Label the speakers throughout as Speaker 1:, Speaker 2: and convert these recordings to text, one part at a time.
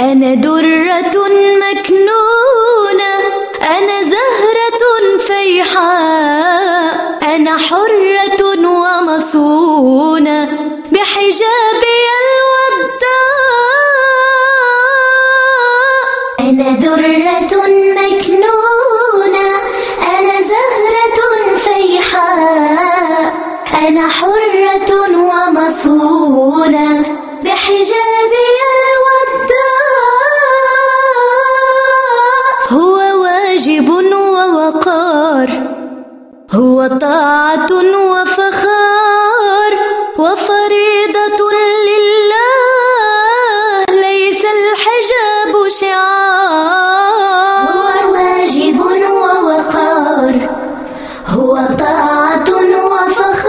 Speaker 1: أنا درة مكنونة أنا زهرة فيحاء أنا حرة ومصونة بحجابي الوداء
Speaker 2: أنا درة مكنونة أنا زهرة فيحاء أنا حرة ومصونة بحجابي
Speaker 1: واجب ووقار هو طاعة وفخار وفريضة لله ليس الحجاب شعار.
Speaker 2: هو واجب ووقار هو طاعة وفخار.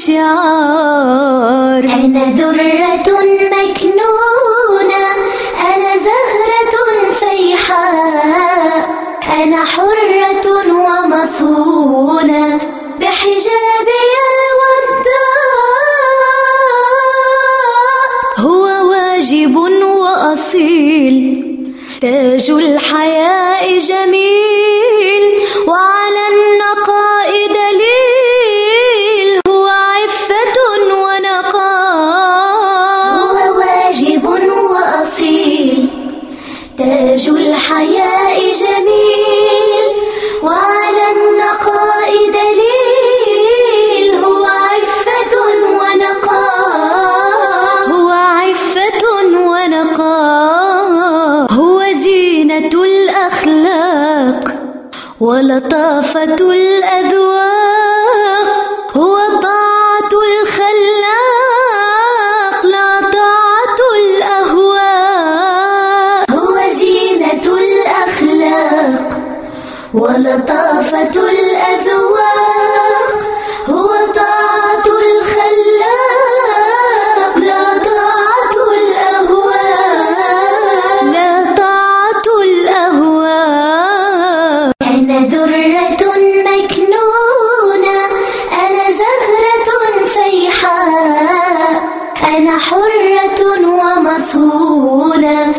Speaker 2: الحجاب شعار أنا درة مكنونة أنا زهرة فيحاء أنا حرة ومصونة. بحجابي الوداء
Speaker 1: هو واجب وأصيل تاج الحياء جميل. ولطافة الأذواق هو طاعة الخلاق لا طاعة الأهواء
Speaker 2: هو زينة الأخلاق ولطافة أنا حرة ومصونة